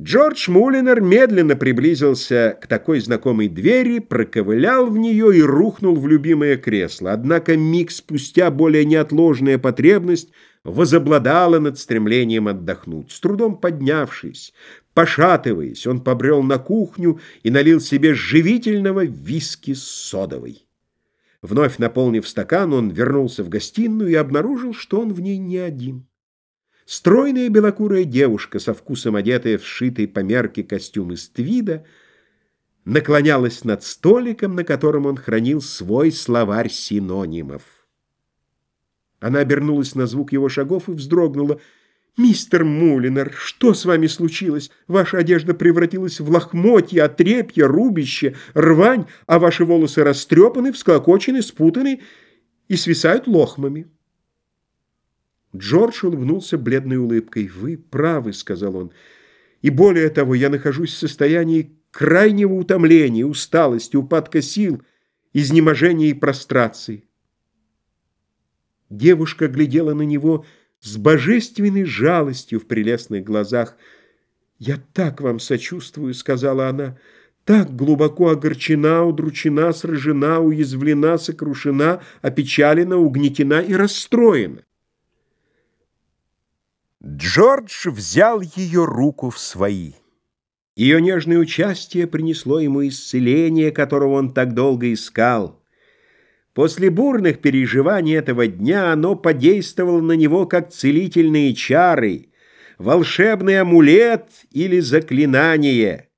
Джордж Мулинер медленно приблизился к такой знакомой двери, проковылял в нее и рухнул в любимое кресло. Однако миг спустя более неотложная потребность возобладала над стремлением отдохнуть. С трудом поднявшись, пошатываясь, он побрел на кухню и налил себе живительного виски с содовой. Вновь наполнив стакан, он вернулся в гостиную и обнаружил, что он в ней не один. Стройная белокурая девушка, со вкусом одетая в сшитый по мерке костюм из твида, наклонялась над столиком, на котором он хранил свой словарь синонимов. Она обернулась на звук его шагов и вздрогнула. «Мистер Мулинер, что с вами случилось? Ваша одежда превратилась в лохмотья, отрепья, рубище, рвань, а ваши волосы растрепаны, всклокочены, спутаны и свисают лохмами». Джордж улыбнулся бледной улыбкой. «Вы правы», — сказал он. «И более того, я нахожусь в состоянии крайнего утомления, усталости, упадка сил, изнеможения и прострации». Девушка глядела на него с божественной жалостью в прелестных глазах. «Я так вам сочувствую», — сказала она, — «так глубоко огорчена, удручена, сражена, уязвлена, сокрушена, опечалена, угнетена и расстроена». Джордж взял ее руку в свои. Ее нежное участие принесло ему исцеление, которого он так долго искал. После бурных переживаний этого дня оно подействовало на него как целительные чары, волшебный амулет или заклинание.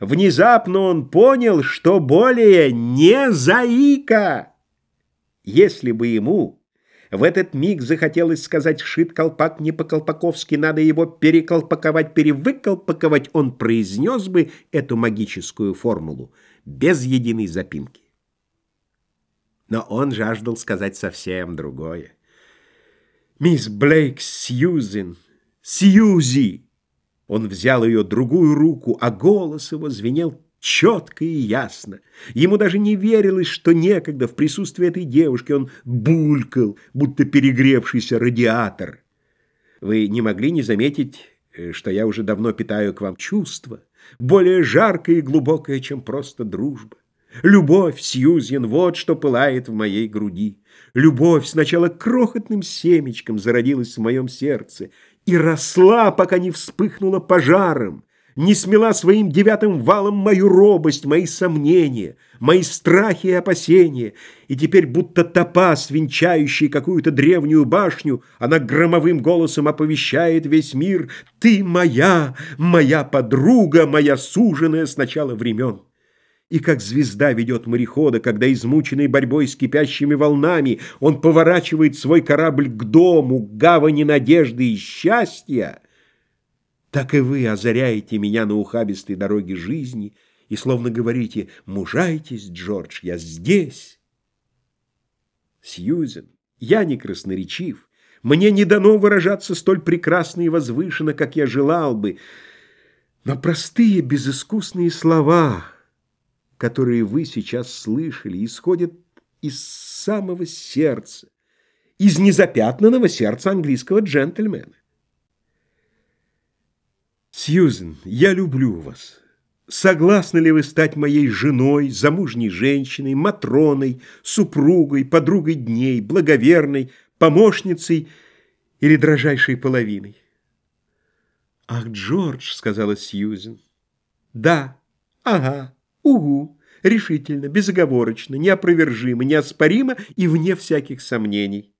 Внезапно он понял, что более не заика. Если бы ему в этот миг захотелось сказать «шит колпак не по-колпаковски, надо его переколпаковать, перевыколпаковать», он произнес бы эту магическую формулу без единой запинки. Но он жаждал сказать совсем другое. «Мисс Блейк Сьюзен! Сьюзи!» Он взял ее другую руку, а голос его звенел четко и ясно. Ему даже не верилось, что некогда в присутствии этой девушки он булькал, будто перегревшийся радиатор. Вы не могли не заметить, э, что я уже давно питаю к вам чувство, более жаркое и глубокое, чем просто дружба. Любовь, Сьюзен, вот что пылает в моей груди. Любовь сначала крохотным семечком зародилась в моем сердце и росла, пока не вспыхнула пожаром не смела своим девятым валом мою робость, мои сомнения, мои страхи и опасения, и теперь, будто топаз, венчающий какую-то древнюю башню, она громовым голосом оповещает весь мир «Ты моя, моя подруга, моя суженая с начала времен». И как звезда ведет морехода, когда, измученный борьбой с кипящими волнами, он поворачивает свой корабль к дому, к гавани надежды и счастья, так и вы озаряете меня на ухабистой дороге жизни и словно говорите «Мужайтесь, Джордж, я здесь». Сьюзен, я не красноречив, мне не дано выражаться столь прекрасно и возвышенно, как я желал бы, но простые безыскусные слова, которые вы сейчас слышали, исходят из самого сердца, из незапятнанного сердца английского джентльмена. Сьюзен, я люблю вас. Согласны ли вы стать моей женой, замужней женщиной, матроной, супругой, подругой дней, благоверной, помощницей или дрожайшей половиной? Ах, Джордж, сказала Сьюзен. Да, ага, угу, решительно, безоговорочно, неопровержимо, неоспоримо и вне всяких сомнений.